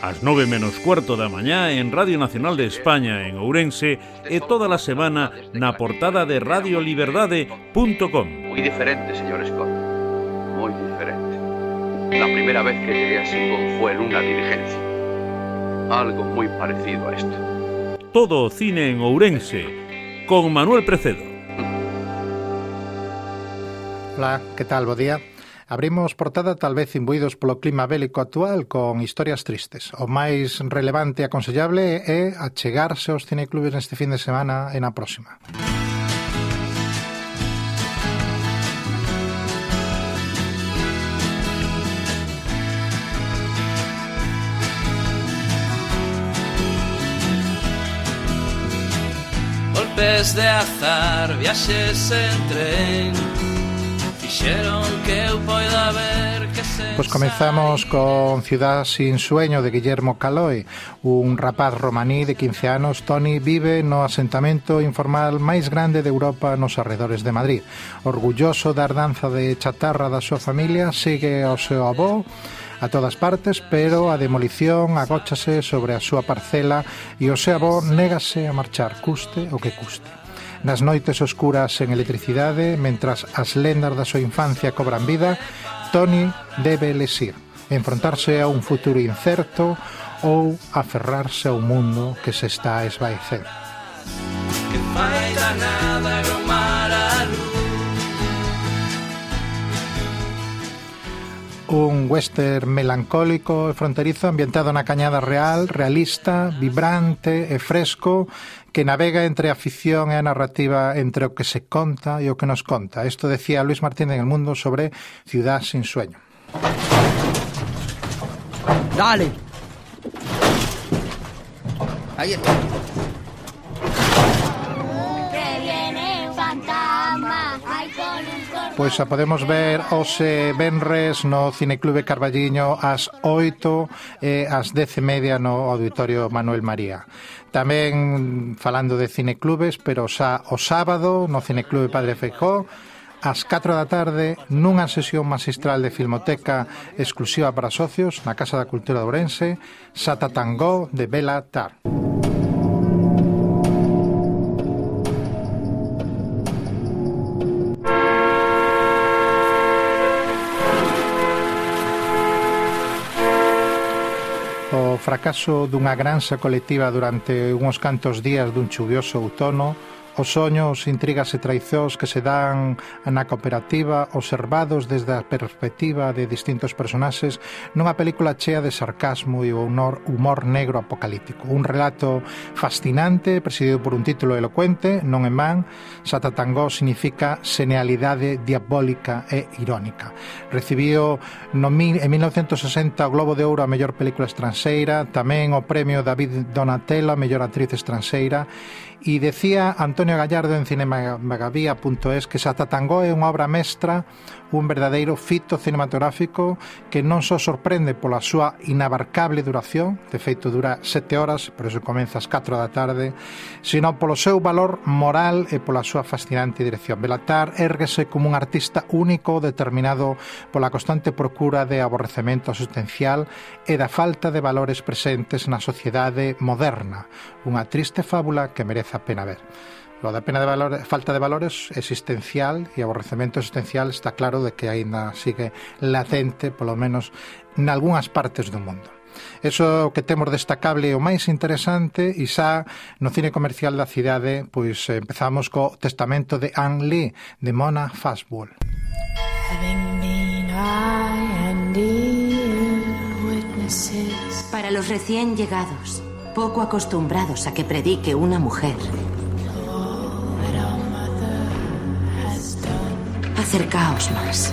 ás 9 menos cuarto da mañá en Radio Nacional de España en Ourense e toda a semana na portada de radioliberdade.com. Moi diferente, señor Scott, moi diferente. La primera vez que llegué a Singón fue en una dirigencia. Algo moi parecido a esto. Todo o cine en Ourense con Manuel Precedo. Hola, que tal? Bo día. Abrimos portada tal vez imbuídos polo clima bélico actual con historias tristes. O máis relevante e aconsellable é achegarse aos cineclubes neste fin de semana e na próxima. Golpes de azar, viaxes en tren Fixeron Pois comezamos con Ciudad sin sueño de Guillermo Caloi Un rapaz romaní de 15 anos, Tony, vive no asentamento informal máis grande de Europa nos arredores de Madrid Orgulloso da herdanza de chatarra da súa familia, segue ao seu avó a todas partes, pero a demolición agóchase sobre a súa parcela e o seu avó négase a marchar, custe o que custe. Nas noites oscuras sen electricidade, mentras as lendas da súa infancia cobran vida, Tony debe elixir enfrontarse a un futuro incerto ou aferrarse ao mundo que se está a esvaecer. Que vai nada Un western melancólico fronterizo ambientado na Cañada Real, realista, vibrante e fresco que navega entre a ficción e a narrativa entre o que se conta e o que nos conta. Isto decía Luis Martín en El Mundo sobre Ciudad sin sueño. Dale. Ahí está. Que viene pois a podemos ver hoxe Benres no Cineclube Carballiño ás 8 e ás 10 e media no Auditorio Manuel María. Tamén falando de cineclubes, pero xa o sábado no Cineclube Padre Feijó ás 4 da tarde nunha sesión magistral de Filmoteca exclusiva para socios na Casa da Cultura de Ourense, Satatangó de Bela Tar. fracaso dunha granxa colectiva durante unhos cantos días dun chuvioso outono os soños, intrigas e traizós que se dan na cooperativa observados desde a perspectiva de distintos personaxes nunha película chea de sarcasmo e humor, humor negro apocalíptico. Un relato fascinante, presidido por un título elocuente, non en man, Satatangó significa senealidade diabólica e irónica. Recibiu no, en 1960 o Globo de Ouro a mellor película estranxeira, tamén o premio David Donatella a mellor actriz estranxeira, e decía Antonio Antonio Gallardo en cinemagavía.es que Satatangó é unha obra mestra, un verdadeiro fito cinematográfico que non só sorprende pola súa inabarcable duración, de feito dura sete horas, por eso comeza ás 4 da tarde, sino polo seu valor moral e pola súa fascinante dirección. Belatar érguese como un artista único determinado pola constante procura de aborrecemento asistencial e da falta de valores presentes na sociedade moderna, unha triste fábula que merece a pena ver. Lo da pena de valor, falta de valores existencial e aborrecemento existencial está claro de que aínda sigue latente, polo menos, nalgúnas partes do mundo. Eso que temos destacable o máis interesante e xa no cine comercial da cidade pois empezamos co testamento de Anne Lee de Mona Fastball. Para los recién llegados, poco acostumbrados a que predique una mujer, acercaos máis.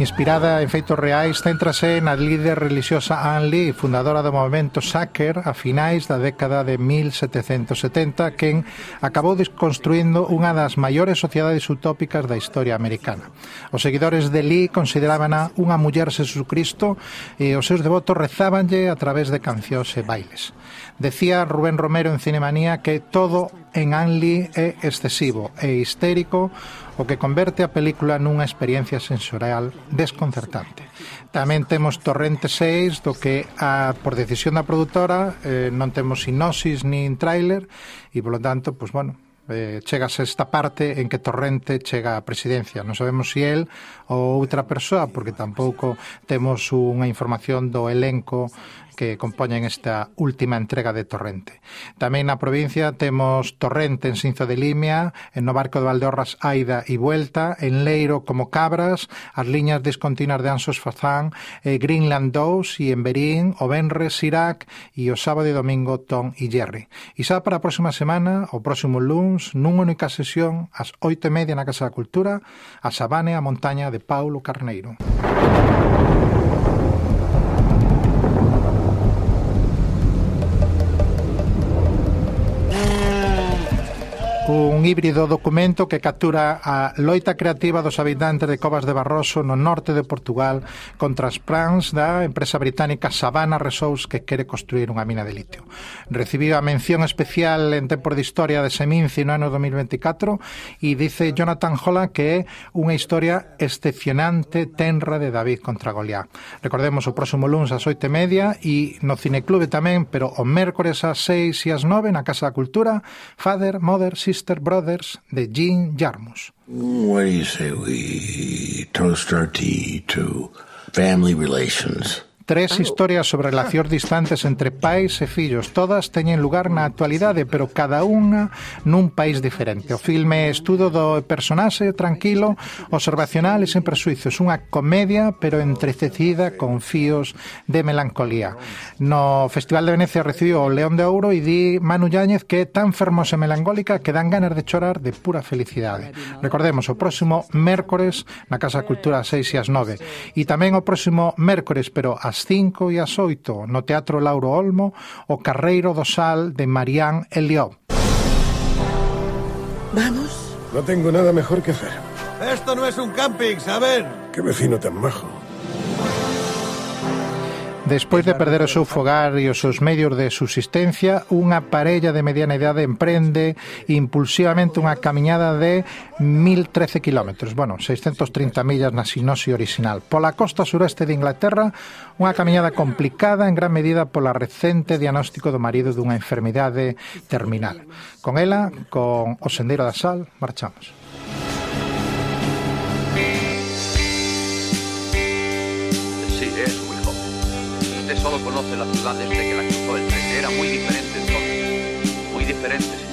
Inspirada en feitos reais, céntrase na líder religiosa Anne Lee, fundadora do movimento Sacker a finais da década de 1770, quen acabou desconstruindo unha das maiores sociedades utópicas da historia americana. Os seguidores de Lee considerábana unha muller Jesucristo e os seus devotos rezábanlle a través de cancións e bailes. Decía Rubén Romero en Cinemanía que todo en Anli é excesivo e histérico, o que converte a película nunha experiencia sensorial desconcertante. Tamén temos Torrente 6, do que a, por decisión da produtora eh, non temos sinosis nin trailer e, polo tanto, pues, bueno, eh, chegase esta parte en que Torrente chega á presidencia. Non sabemos se si el ou outra persoa, porque tampouco temos unha información do elenco que compoñen esta última entrega de Torrente. Tamén na provincia temos Torrente en Sinzo de Limia, en no barco de Valdeorras Aida e Vuelta, en Leiro como Cabras, as liñas discontinuas de Ansos Fazán, eh, Greenland 2 e en Berín, o Benres, Sirac e o sábado e domingo Tom e Jerry. E xa para a próxima semana, o próximo lunes, luns nunha única sesión ás oito e media na Casa da Cultura a Sabane a montaña de Paulo Carneiro. un híbrido documento que captura a loita creativa dos habitantes de Covas de Barroso no norte de Portugal contra as plans da empresa británica Savannah Resources que quere construir unha mina de litio. Recibiu a mención especial en tempo de historia de Seminci no ano 2024 e dice Jonathan Holland que é unha historia excepcionante tenra de David contra Goliat. Recordemos o próximo lunes ás oito e media e no Cineclube tamén, pero o mércores ás seis e ás nove na Casa da Cultura, Father, Mother, Sister, Brothers de Jim Jarmus. What do you say we toast our tea to family relations? Tres historias sobre ah. relacións distantes entre pais e fillos. Todas teñen lugar na actualidade, pero cada unha nun país diferente. O filme é estudo do personaxe tranquilo, observacional e sen presuizos. Unha comedia, pero entretecida con fíos de melancolía. No Festival de Venecia recibiu o León de Ouro e di Manu Yáñez que é tan fermosa e melancólica que dan ganas de chorar de pura felicidade. Recordemos, o próximo mércores na Casa Cultura 6 e as 9. E tamén o próximo mércores, pero as ás 5 e ás 8 no Teatro Lauro Olmo o Carreiro do Sal de Marián Elió. Vamos. No tengo nada mejor que hacer. Esto no es un camping, ¿saben? Qué vecino tan majo. Despois de perder o seu fogar e os seus medios de subsistencia, unha parella de mediana idade emprende impulsivamente unha camiñada de 1013 km, bueno, 630 millas na sinose orixinal, pola costa sureste de Inglaterra, unha camiñada complicada en gran medida pola recente diagnóstico do marido dunha enfermidade terminal. Con ela, con o sendeiro da sal, marchamos. Sí, eso. Solo conoce la ciudad desde que la cruzó el tren. Era muy diferente entonces, muy diferente